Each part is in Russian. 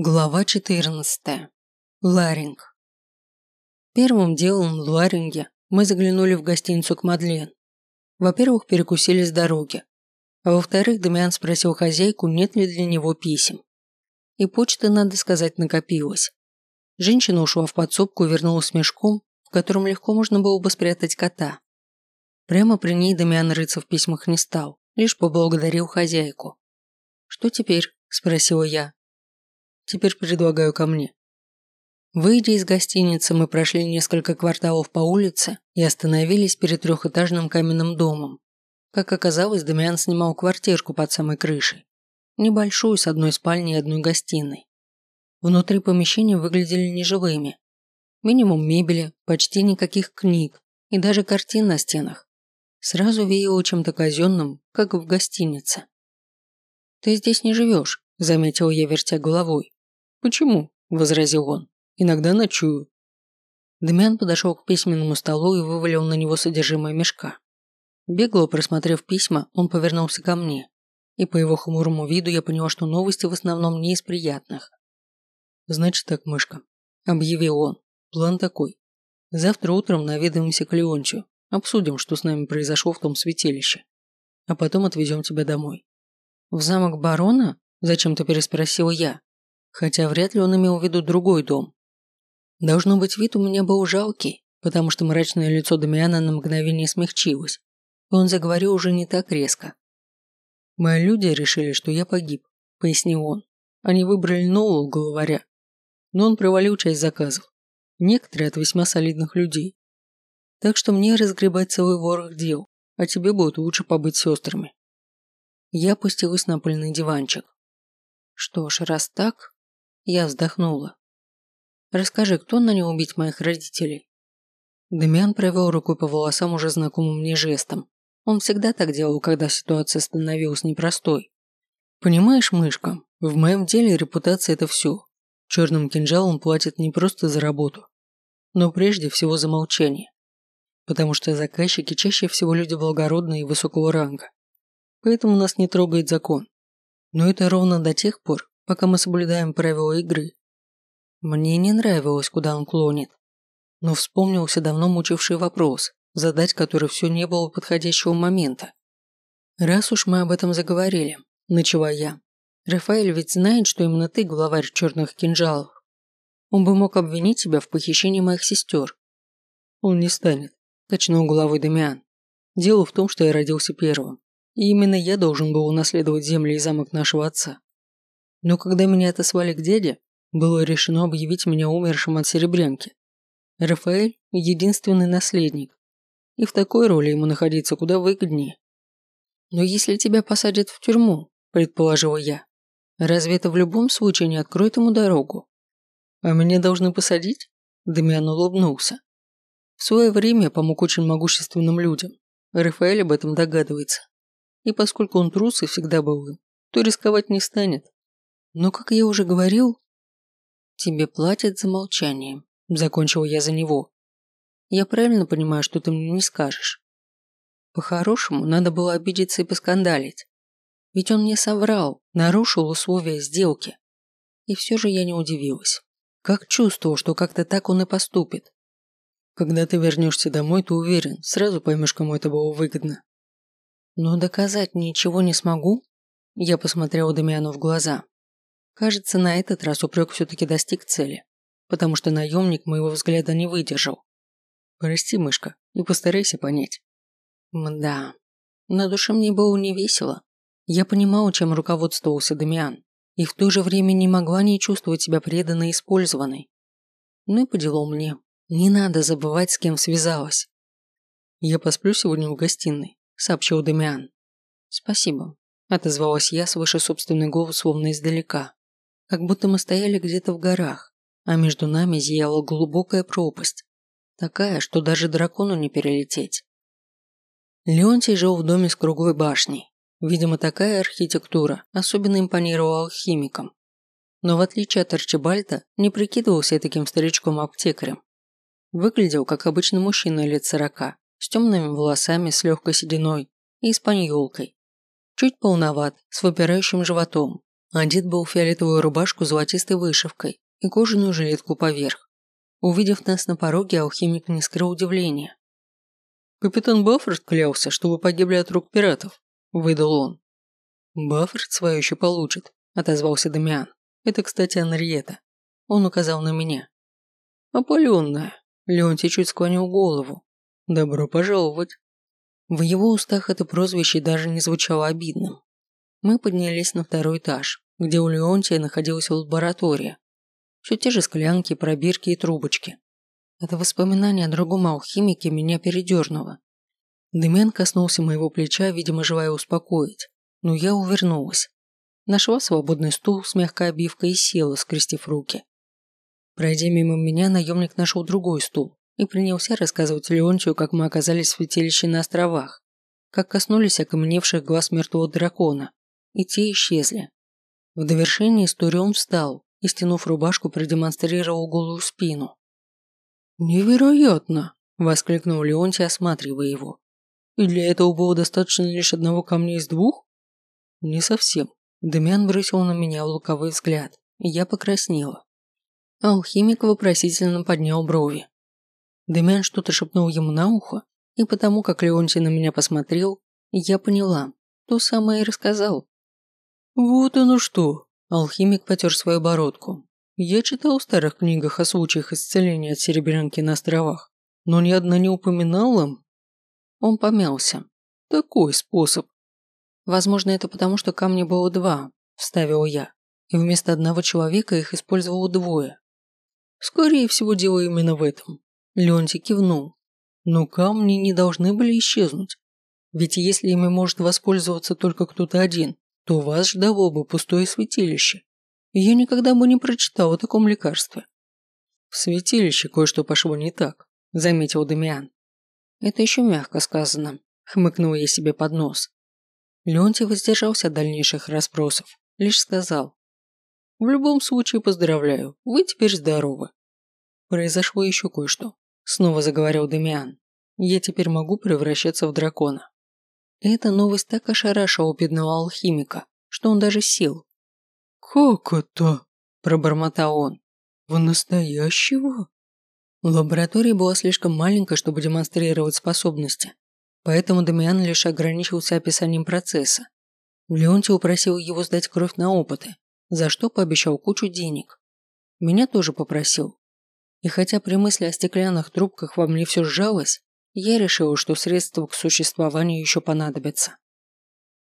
Глава 14. Ларинг. Первым делом в Ларинге мы заглянули в гостиницу к Мадлен. Во-первых, перекусили с дороги. А во-вторых, Дамиан спросил хозяйку, нет ли для него писем. И почта, надо сказать, накопилась. Женщина ушла в подсобку и вернулась с мешком, в котором легко можно было бы спрятать кота. Прямо при ней Дамиан рыться в письмах не стал, лишь поблагодарил хозяйку. «Что теперь?» – спросила я, Теперь предлагаю ко мне. Выйдя из гостиницы, мы прошли несколько кварталов по улице и остановились перед трехэтажным каменным домом. Как оказалось, Дамиан снимал квартирку под самой крышей. Небольшую, с одной спальней и одной гостиной. Внутри помещения выглядели неживыми. Минимум мебели, почти никаких книг и даже картин на стенах. Сразу веяло чем-то казенным, как в гостинице. «Ты здесь не живешь», – заметил я, вертя головой. «Почему?» – возразил он. «Иногда ночую». Дмян подошел к письменному столу и вывалил на него содержимое мешка. Бегло просмотрев письма, он повернулся ко мне, и по его хмурому виду я поняла, что новости в основном не из приятных. «Значит так, мышка», – объявил он. «План такой. Завтра утром наведаемся к Леончу, обсудим, что с нами произошло в том святилище, а потом отвезем тебя домой». «В замок барона?» – зачем-то переспросил я хотя вряд ли он имел в виду другой дом. Должно быть, вид у меня был жалкий, потому что мрачное лицо Дамиана на мгновение смягчилось, и он заговорил уже не так резко. «Мои люди решили, что я погиб», – пояснил он. «Они выбрали нового главаря, но он провалил часть заказов, некоторые от весьма солидных людей. Так что мне разгребать целый ворох дел, а тебе будет лучше побыть сестрами». Я опустилась на пыльный диванчик. Что ж, раз так, я вздохнула. «Расскажи, кто нанял убить моих родителей?» Демиан провел рукой по волосам уже знакомым мне жестом. Он всегда так делал, когда ситуация становилась непростой. «Понимаешь, мышка, в моем деле репутация – это все. Черным кинжалом платят не просто за работу, но прежде всего за молчание. Потому что заказчики чаще всего люди благородные и высокого ранга. Поэтому нас не трогает закон. Но это ровно до тех пор, пока мы соблюдаем правила игры. Мне не нравилось, куда он клонит. Но вспомнился давно мучивший вопрос, задать который все не было подходящего момента. Раз уж мы об этом заговорили, начала я. Рафаэль ведь знает, что именно ты главарь черных кинжалов. Он бы мог обвинить тебя в похищении моих сестер. Он не станет, качнул головой Дамиан. Дело в том, что я родился первым. И именно я должен был унаследовать земли и замок нашего отца. Но когда меня отослали к дяде, было решено объявить меня умершим от серебрянки. Рафаэль – единственный наследник, и в такой роли ему находиться куда выгоднее. Но если тебя посадят в тюрьму, предположила я, разве это в любом случае не откроет ему дорогу? А меня должны посадить? Дамиан улыбнулся. В свое время помог очень могущественным людям. Рафаэль об этом догадывается. И поскольку он трус и всегда был им, то рисковать не станет. Но, как я уже говорил, тебе платят за молчание. Закончил я за него. Я правильно понимаю, что ты мне не скажешь. По-хорошему, надо было обидеться и поскандалить. Ведь он мне соврал, нарушил условия сделки. И все же я не удивилась. Как чувствовал, что как-то так он и поступит. Когда ты вернешься домой, ты уверен, сразу поймешь, кому это было выгодно. Но доказать ничего не смогу? Я посмотрел Дамиану в глаза. Кажется, на этот раз упрек все-таки достиг цели, потому что наемник моего взгляда не выдержал. Прости, мышка, и постарайся понять. Мда. На душе мне было не весело. Я понимала, чем руководствовался Дамиан, и в то же время не могла не чувствовать себя преданной и использованной. Ну и по делу мне. Не надо забывать, с кем связалась. Я посплю сегодня в гостиной, сообщил Дамиан. Спасибо, отозвалась я свыше собственный голос словно издалека как будто мы стояли где-то в горах, а между нами зияла глубокая пропасть, такая, что даже дракону не перелететь. Леонтий жил в доме с круглой башней. Видимо, такая архитектура особенно импонировала алхимикам. Но в отличие от Арчибальда, не прикидывался таким старичком-аптекарем. Выглядел, как обычный мужчина лет сорока, с темными волосами, с легкой сединой и испаньолкой. Чуть полноват, с выпирающим животом, Одет был в фиолетовую рубашку с золотистой вышивкой и кожаную жилетку поверх. Увидев нас на пороге, алхимик не скрыл удивления. «Капитан Баффорд клялся, что вы погибли от рук пиратов», – выдал он. «Баффорд свое еще получит», – отозвался Дамиан. «Это, кстати, Анриета». Он указал на меня. «Опаленная». Леонтий чуть склонил голову. «Добро пожаловать». В его устах это прозвище даже не звучало обидным. Мы поднялись на второй этаж, где у Леонтия находилась лаборатория. Все те же склянки, пробирки и трубочки. Это воспоминание о другом алхимике меня передернуло. Дымян коснулся моего плеча, видимо, желая успокоить, но я увернулась. Нашла свободный стул с мягкой обивкой и села, скрестив руки. Пройдя мимо меня, наемник нашел другой стул и принялся рассказывать Леонтию, как мы оказались в святилище на островах, как коснулись окаменевших глаз мертвого дракона, и те исчезли. В довершение истории он встал и, стянув рубашку, продемонстрировал голую спину. «Невероятно!» – воскликнул Леонтий, осматривая его. «И для этого было достаточно лишь одного камня из двух?» «Не совсем». Демян бросил на меня луковой взгляд, и я покраснела. Алхимик вопросительно поднял брови. Демян что-то шепнул ему на ухо, и потому, как Леонтий на меня посмотрел, я поняла, то самое и рассказал. «Вот оно что!» – алхимик потер свою бородку. «Я читал в старых книгах о случаях исцеления от серебрянки на островах, но ни одна не упоминала...» Он помялся. «Такой способ». «Возможно, это потому, что камней было два», – вставил я, и вместо одного человека их использовало двое. «Скорее всего, дело именно в этом». Леонтий кивнул. «Но камни не должны были исчезнуть. Ведь если ими может воспользоваться только кто-то один, то вас ждало бы пустое святилище. Я никогда бы не прочитал о таком лекарстве. В святилище кое-что пошло не так, заметил Дамиан. Это еще мягко сказано, хмыкнул я себе под нос. Леонтий воздержался от дальнейших расспросов, лишь сказал. В любом случае поздравляю, вы теперь здоровы. Произошло еще кое-что, снова заговорил Дамиан. Я теперь могу превращаться в дракона. Эта новость так ошарашила бедного алхимика, что он даже сел. «Как это?» – пробормотал он. «В настоящего?» Лаборатория была слишком маленькая, чтобы демонстрировать способности, поэтому Дамиан лишь ограничился описанием процесса. Леонтий упросил его сдать кровь на опыты, за что пообещал кучу денег. Меня тоже попросил. И хотя при мысли о стеклянных трубках во мне все сжалось, я решила, что средства к существованию еще понадобятся.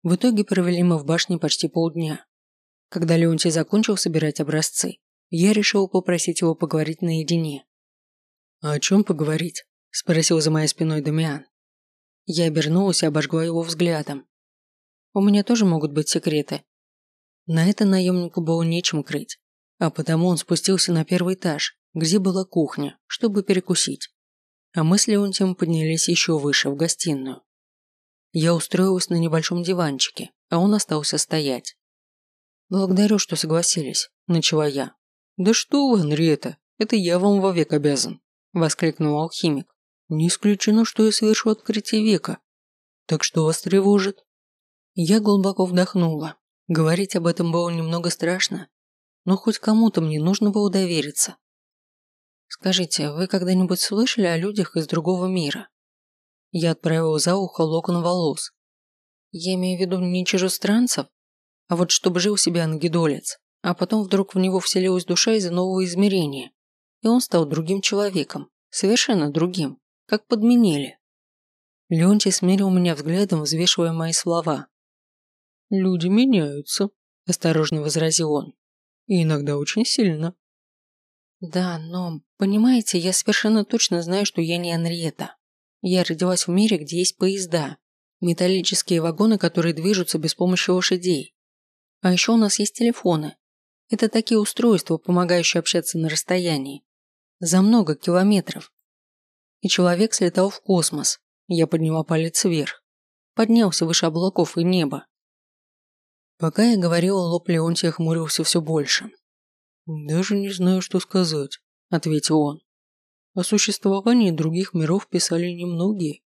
В итоге провели мы в башне почти полдня. Когда Леонтий закончил собирать образцы, я решил попросить его поговорить наедине. «А о чем поговорить?» – спросил за моей спиной Дамиан. Я обернулась и обожгла его взглядом. «У меня тоже могут быть секреты». На это наемнику было нечем крыть, а потому он спустился на первый этаж, где была кухня, чтобы перекусить а мы с Леонтием поднялись еще выше, в гостиную. Я устроилась на небольшом диванчике, а он остался стоять. «Благодарю, что согласились», – начала я. «Да что вы, Анриета, это я вам вовек обязан», – воскликнул алхимик. «Не исключено, что я совершу открытие века. Так что вас тревожит?» Я глубоко вдохнула. Говорить об этом было немного страшно, но хоть кому-то мне нужно было довериться. Скажите, вы когда-нибудь слышали о людях из другого мира? Я отправил за ухо локон волос. Я имею в виду не чужестранцев, а вот чтобы жил себе ангидолец, а потом вдруг в него вселилась душа из нового измерения, и он стал другим человеком, совершенно другим, как подменили. Леонтий смерил меня взглядом, взвешивая мои слова. «Люди меняются», – осторожно возразил он. «И иногда очень сильно». Да, но, понимаете, я совершенно точно знаю, что я не Анриета. Я родилась в мире, где есть поезда, металлические вагоны, которые движутся без помощи лошадей. А еще у нас есть телефоны. Это такие устройства, помогающие общаться на расстоянии. За много километров. И человек слетал в космос. Я подняла палец вверх. Поднялся выше облаков и неба. Пока я говорила, лоб Леонтия хмурился все больше. «Даже не знаю, что сказать», – ответил он. «О существовании других миров писали немногие.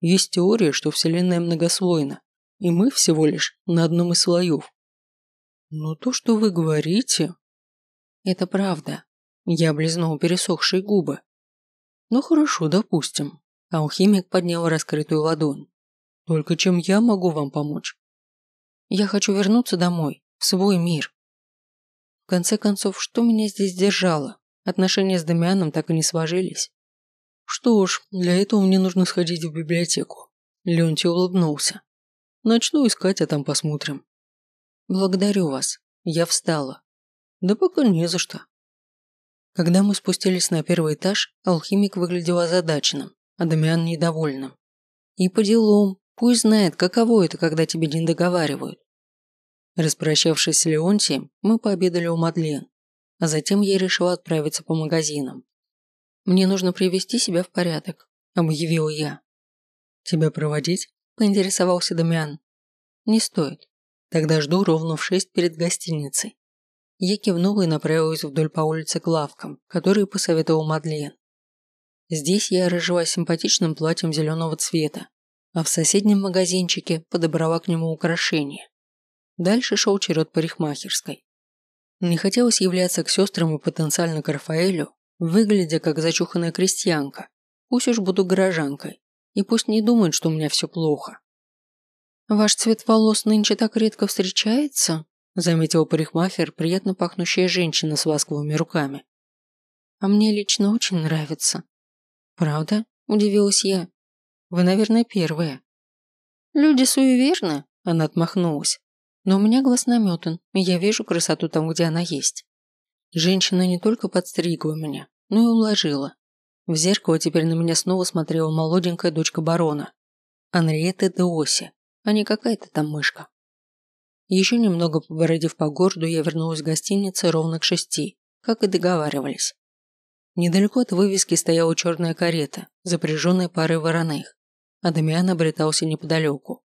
Есть теория, что Вселенная многослойна, и мы всего лишь на одном из слоев. Но то, что вы говорите... Это правда. Я облизнул пересохшие губы. Ну хорошо, допустим. Алхимик поднял раскрытую ладонь. Только чем я могу вам помочь? Я хочу вернуться домой, в свой мир. Конце концов, что меня здесь держало? Отношения с Дамианом так и не сложились. Что ж, для этого мне нужно сходить в библиотеку. Леонтий улыбнулся. Начну искать, а там посмотрим. Благодарю вас. Я встала. Да пока не за что. Когда мы спустились на первый этаж, алхимик выглядел озадаченным, а Дамиан недовольным. И по делам, пусть знает, каково это, когда тебе не договаривают. Распрощавшись с Леонтием, мы пообедали у Мадлен, а затем я решила отправиться по магазинам. «Мне нужно привести себя в порядок», – объявил я. «Тебя проводить?» – поинтересовался Дамиан. «Не стоит. Тогда жду ровно в шесть перед гостиницей». Я кивнула и направилась вдоль по улице к лавкам, которые посоветовал Мадлен. Здесь я разжилась симпатичным платьем зеленого цвета, а в соседнем магазинчике подобрала к нему украшения. Дальше шел черед парикмахерской. Не хотелось являться к сестрам и потенциально к Рафаэлю, выглядя как зачуханная крестьянка. Пусть уж буду горожанкой, и пусть не думают, что у меня все плохо. «Ваш цвет волос нынче так редко встречается?» заметил парикмахер, приятно пахнущая женщина с ласковыми руками. «А мне лично очень нравится». «Правда?» – удивилась я. «Вы, наверное, первая». «Люди суеверны», – она отмахнулась. «Но у меня глаз наметан, и я вижу красоту там, где она есть». Женщина не только подстригла меня, но и уложила. В зеркало теперь на меня снова смотрела молоденькая дочка барона. Анриетта де Оси, а не какая-то там мышка. Еще немного побородив по городу, я вернулась в гостиницу ровно к шести, как и договаривались. Недалеко от вывески стояла черная карета, запряженная парой вороных, а Дамиан обретался неподалеку.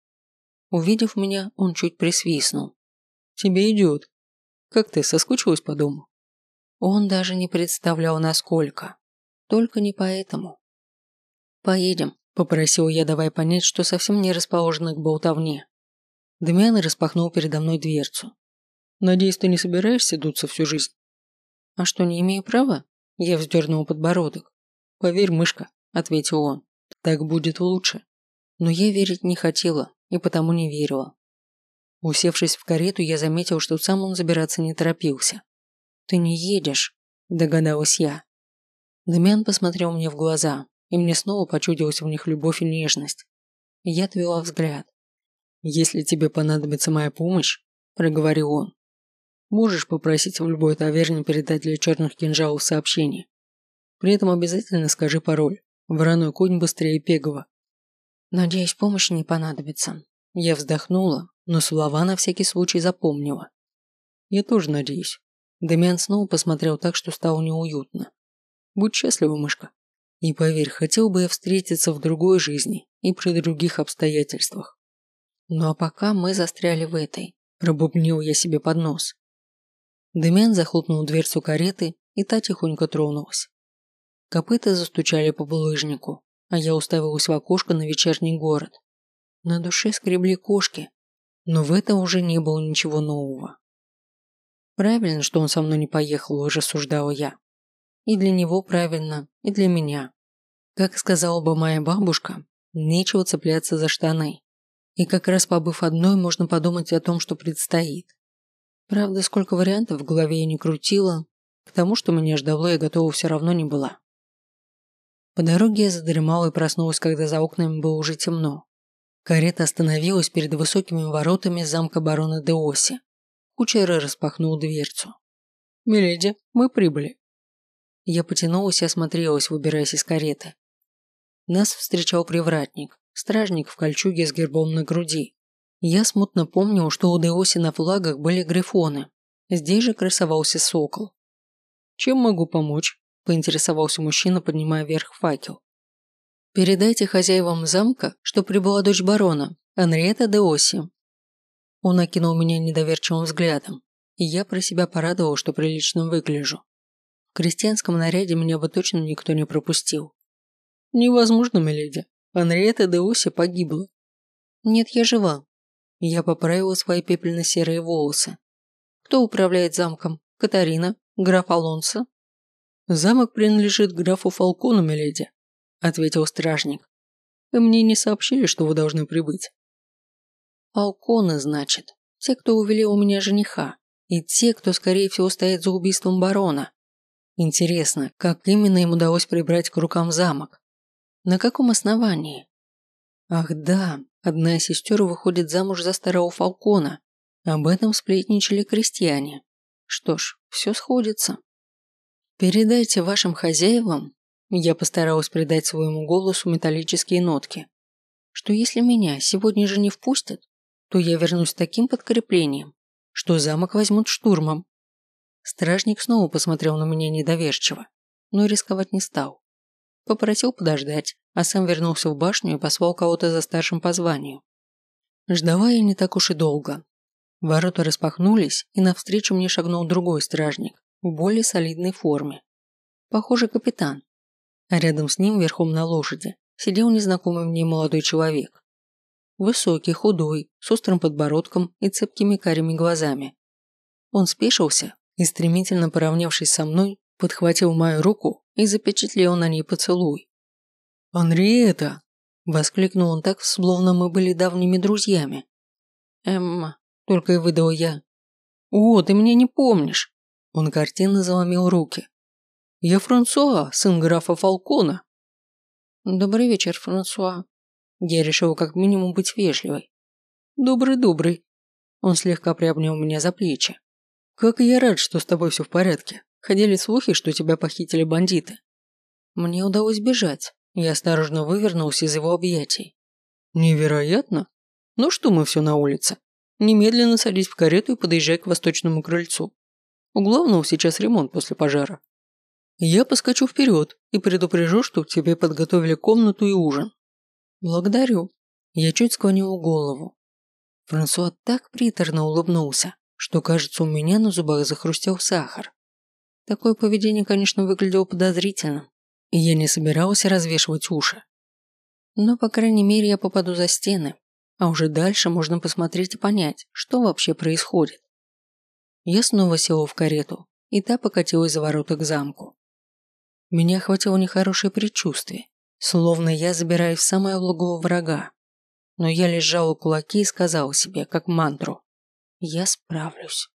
Увидев меня, он чуть присвистнул. «Тебе идет. Как ты, соскучилась по дому?» Он даже не представлял, насколько. Только не поэтому. «Поедем», – попросил я, давая понять, что совсем не расположена к болтовне. Дамиан распахнул передо мной дверцу. «Надеюсь, ты не собираешься дуться всю жизнь?» «А что, не имею права?» Я вздернул подбородок. «Поверь, мышка», – ответил он. «Так будет лучше». Но я верить не хотела и потому не верила. Усевшись в карету, я заметил, что сам он забираться не торопился. «Ты не едешь», – догадалась я. Дамиан посмотрел мне в глаза, и мне снова почудилась в них любовь и нежность. Я отвела взгляд. «Если тебе понадобится моя помощь», – проговорил он, – «можешь попросить в любой таверне передать для черных кинжалов сообщение. При этом обязательно скажи пароль. Вороной конь быстрее Пегова». «Надеюсь, помощь не понадобится». Я вздохнула, но слова на всякий случай запомнила. «Я тоже надеюсь». Демиан снова посмотрел так, что стало неуютно. «Будь счастлива, мышка. И поверь, хотел бы я встретиться в другой жизни и при других обстоятельствах. Ну а пока мы застряли в этой. Пробубнил я себе под нос. Демян захлопнул дверцу кареты, и та тихонько тронулась. Копыта застучали по булыжнику, а я уставилась в окошко на вечерний город. На душе скребли кошки, но в этом уже не было ничего нового. Правильно, что он со мной не поехал, рассуждала я. И для него правильно, и для меня. Как сказала бы моя бабушка, нечего цепляться за штаны. И как раз побыв одной, можно подумать о том, что предстоит. Правда, сколько вариантов в голове я не крутила, к тому, что меня ждало, я готова все равно не была. По дороге я задремала и проснулась, когда за окнами было уже темно. Карета остановилась перед высокими воротами замка барона Деоси. Кучер распахнул дверцу. «Миледи, мы прибыли». Я потянулась и осмотрелась, выбираясь из кареты. Нас встречал привратник, стражник в кольчуге с гербом на груди. Я смутно помнил, что у Деоси на флагах были грифоны. Здесь же красовался сокол. «Чем могу помочь?» – поинтересовался мужчина, поднимая вверх факел. «Передайте хозяевам замка, что прибыла дочь барона, Анриета Деоси». Он окинул меня недоверчивым взглядом, и я про себя порадовал, что прилично выгляжу. В крестьянском наряде меня бы точно никто не пропустил. «Невозможно, миледи. Анриета де Оси погибла. Нет, я жива. Я поправила свои пепельно-серые волосы. Кто управляет замком? Катарина? Граф Алонсо?» «Замок принадлежит графу Фалкону, миледи», – ответил стражник. «И мне не сообщили, что вы должны прибыть». «Фалконы, значит. Те, кто увели у меня жениха. И те, кто, скорее всего, стоит за убийством барона. Интересно, как именно им удалось прибрать к рукам замок? На каком основании? Ах да, одна из сестер выходит замуж за старого Фалкона. Об этом сплетничали крестьяне. Что ж, все сходится. Передайте вашим хозяевам, я постаралась придать своему голосу металлические нотки, что если меня сегодня же не впустят, то я вернусь с таким подкреплением, что замок возьмут штурмом. Стражник снова посмотрел на меня недоверчиво, но рисковать не стал. Попросил подождать, а сам вернулся в башню и послал кого-то за старшим по званию. Ждала я не так уж и долго. Ворота распахнулись, и навстречу мне шагнул другой стражник, в более солидной форме. Похоже, капитан. А рядом с ним, верхом на лошади, сидел незнакомый мне молодой человек. Высокий, худой, с острым подбородком и цепкими карими глазами. Он спешился и, стремительно поравнявшись со мной, подхватил мою руку и запечатлел на ней поцелуй. «Анриета!» – воскликнул он так, словно мы были давними друзьями. «Эмма», – только и выдал я. «О, ты меня не помнишь!» Он картинно заломил руки. «Я Франсуа, сын графа Фалкона». «Добрый вечер, Франсуа». Я решил как минимум быть вежливой. «Добрый-добрый». Он слегка приобнял меня за плечи. «Как я рад, что с тобой все в порядке. Ходили слухи, что тебя похитили бандиты». Мне удалось бежать. Я осторожно вывернулся из его объятий. «Невероятно? Ну что мы все на улице? Немедленно садись в карету и подъезжай к восточному крыльцу. У главного сейчас ремонт после пожара. Я поскочу вперед и предупрежу, что тебе подготовили комнату и ужин. Благодарю. Я чуть склонил голову. Франсуа так приторно улыбнулся, что, кажется, у меня на зубах захрустел сахар. Такое поведение, конечно, выглядело подозрительным, и я не собирался развешивать уши. Но, по крайней мере, я попаду за стены, а уже дальше можно посмотреть и понять, что вообще происходит. Я снова села в карету, и та покатилась за ворота к замку. Меня охватило нехорошее предчувствие, словно я забираюсь в самое логово врага. Но я лежала кулаки и сказала себе, как мантру, «Я справлюсь».